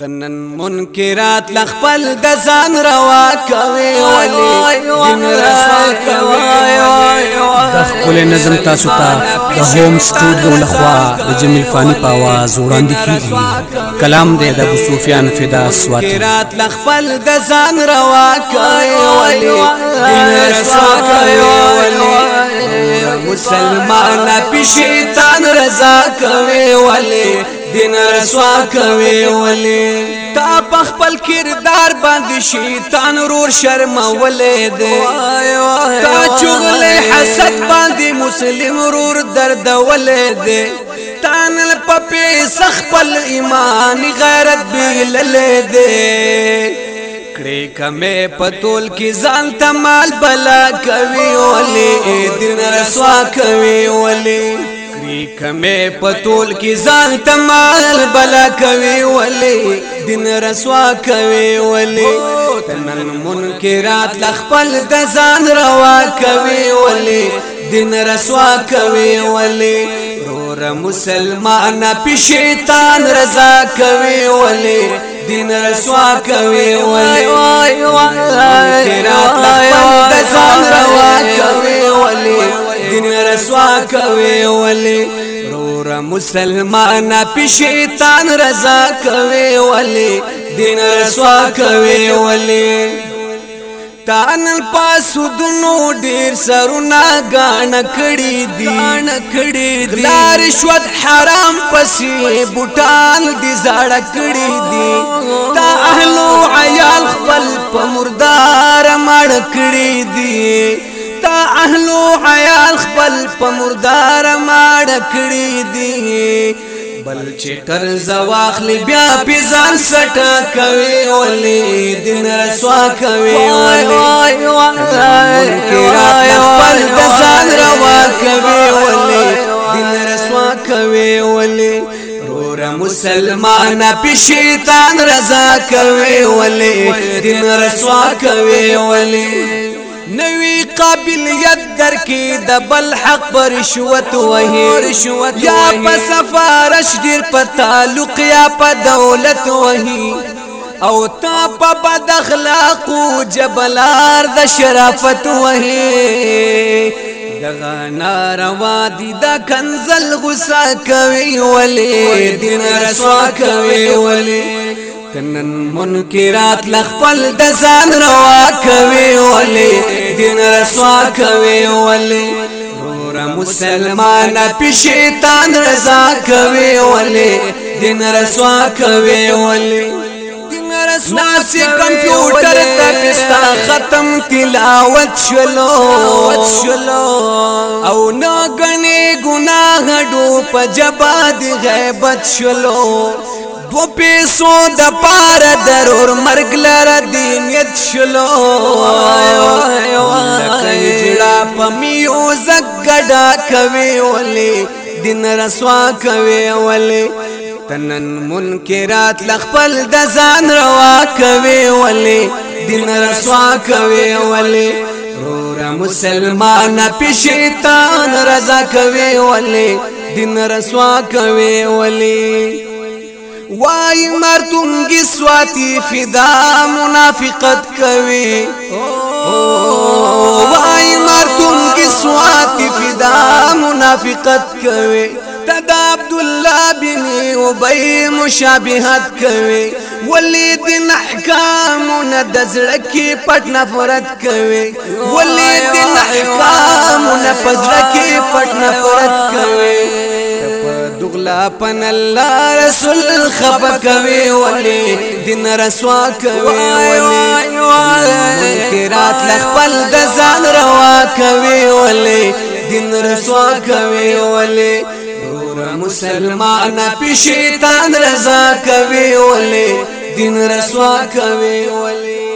تنن منکرات لخپل د ځان روا کوي ولي دمر د خپل نظم تاسو ته د هوم سټوډیو لخوا د جمیل فانی په आवाज وړاندې کیږي کلام دی د ابو سفیان فدا سوات منکرات لخپل د ځان روا کوي ولي دمر مسلمان په شیطان رضا کوي ولي دین رسوا کوي ولی تا په خپل کردار باندې شیطان رور شرمولې دې تا چغلې حسد باندې مسلم رور دردولې دې تانل پپې سخپل ایمان غیرت بیللې دې کړي کمه پتول کې ځان تمال بلا کوي ولي دین رسوا کوي ولي کمې پتول کې ځان تمال بلا کوي ولی دین رسوا کوي ولی تنن منکرات لخپل د ځان روا کوي ولی دین رسوا کوي ولی رور مسلمان په شیطان رضا کوي ولی دین رسوا کوي ولی منکرات لخپل د ځان روا کوي ولی دین رسوا کوي ګور مسلمان په شیطان رضا کوي ولی دین رسوا کوي ولی تانل پاسو دنو ډیر سرونه غاڼ کړي دي غاڼ کړي دي لار شوت حرام پسې بوتان دي زړ کړي دي تا اهلو عیال خپل په مردار مړ کړي دي تا اهلو عیال خپل په مردار ماړه کړی دی بل چې قرض واخلې بیا په ځان سټ کوي ولې دین رسوا کوي ولې خپل د ځان روا کوي ولې دین رسوا کوي ولې مسلمان پی شیطان رضا کوي ولی دین رسوا کوي ولی نوی قابلیت در کی د بل حق پر رشوت وهي رشوت یا په سفارش گیر په تعلق یا په دولت وهي او تا په بد اخلاقو جبلار د شرافت وهي دغه ناروا دي دا کنزل غصه کوي ولي دین رسوا کوي ولي تنن منکرات لخپل د ځان روا کوي ولي دین رسوا کوي ولي نور مسلمان په شیطان رضا کوي ولي دین رسوا کوي ولي دین رسوا سي کمپیوټر ته پستا ختم تلاوت شلو شلو او نو غني ګناه ډو په جباد غیبت شلو دو پیسو د پار درور مرګ لر دینیت شلو جڑا پمیو زګډا کوي ولي دین رسوا کوي ولي تنن منکرات لخپل د ځان روا کوي ولي دین رسوا کوي ولي رور مسلمان په شیطان رضا کوي ولي دین رسوا کوي ولي وای مرتونګي سواتی فدا منافقت کوي وای مرتونګي سواتی فدا منافقت کوي تدا عبد الله بن ابي مشابهت کوي ولید احکام ند زړکی پټ نفرت کوي ولید احکام ند پزړکی پټ نفرت کوي دغلا پن الله رسول خف کوي ولي دین رسوا کوي ولي منکرات لخپل د ځان روا کوي ولي دین رسوا کوي ولي مسلمان پی شیطان رضا کوي ولي دین رسوا کوي ولي